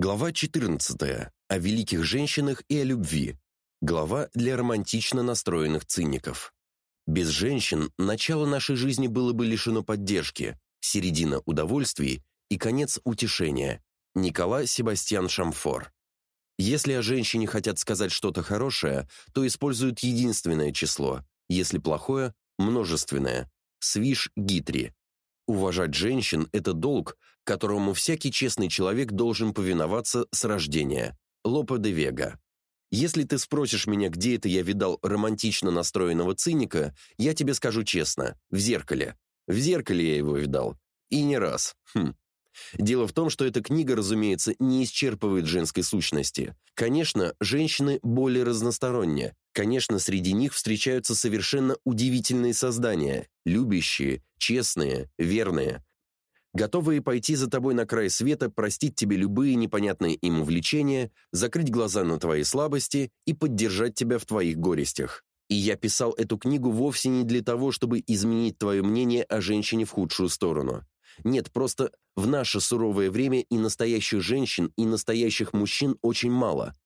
Глава 14. О великих женщинах и о любви. Глава для романтично настроенных циников. Без женщин начало нашей жизни было бы лишено поддержки, середина удовольствий и конец утешения. Никола Себастьян Шамфор. Если о женщине хотят сказать что-то хорошее, то используют единственное число, если плохое множественное. Свиш Гитри. Уважать женщин – это долг, которому всякий честный человек должен повиноваться с рождения. Лопе де Вега. Если ты спросишь меня, где это я видал романтично настроенного циника, я тебе скажу честно – в зеркале. В зеркале я его видал. И не раз. Хм. Дело в том, что эта книга, разумеется, не исчерпывает женской сущности. Конечно, женщины более разносторонние. Конечно, среди них встречаются совершенно удивительные создания, любящие, честные, верные, готовые пойти за тобой на край света, простить тебе любые непонятные им увлечения, закрыть глаза на твои слабости и поддержать тебя в твоих горестях. И я писал эту книгу вовсе не для того, чтобы изменить твое мнение о женщине в худшую сторону. Нет, просто в наше суровое время и настоящих женщин, и настоящих мужчин очень мало.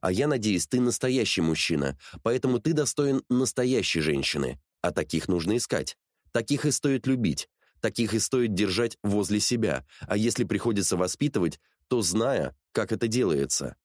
А я надеюсь, ты настоящий мужчина, поэтому ты достоин настоящей женщины. А таких нужно искать. Таких и стоит любить. Таких и стоит держать возле себя. А если приходится воспитывать, то зная, как это делается.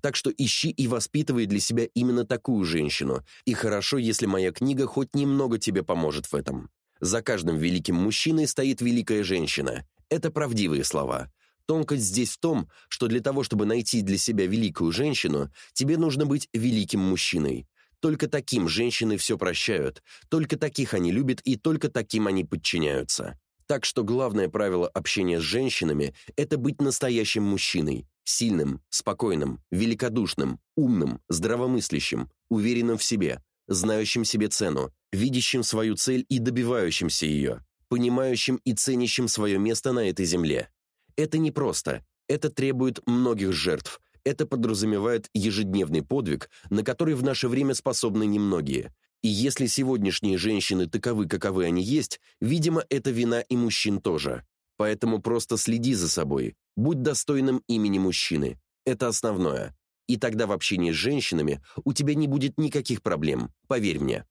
Так что ищи и воспитывай для себя именно такую женщину. И хорошо, если моя книга хоть немного тебе поможет в этом. За каждым великим мужчиной стоит великая женщина. Это правдивые слова. Тонкость здесь в том, что для того, чтобы найти для себя великую женщину, тебе нужно быть великим мужчиной. Только таким женщины все прощают, только таких они любят и только таким они подчиняются. Так что главное правило общения с женщинами – это быть настоящим мужчиной, сильным, спокойным, великодушным, умным, здравомыслящим, уверенным в себе, знающим себе цену, видящим свою цель и добивающимся ее, понимающим и ценящим свое место на этой земле. Это непросто, это требует многих жертв, это подразумевает ежедневный подвиг, на который в наше время способны немногие. И если сегодняшние женщины таковы, каковы они есть, видимо, это вина и мужчин тоже. Поэтому просто следи за собой, будь достойным имени мужчины. Это основное. И тогда в общении с женщинами у тебя не будет никаких проблем, поверь мне.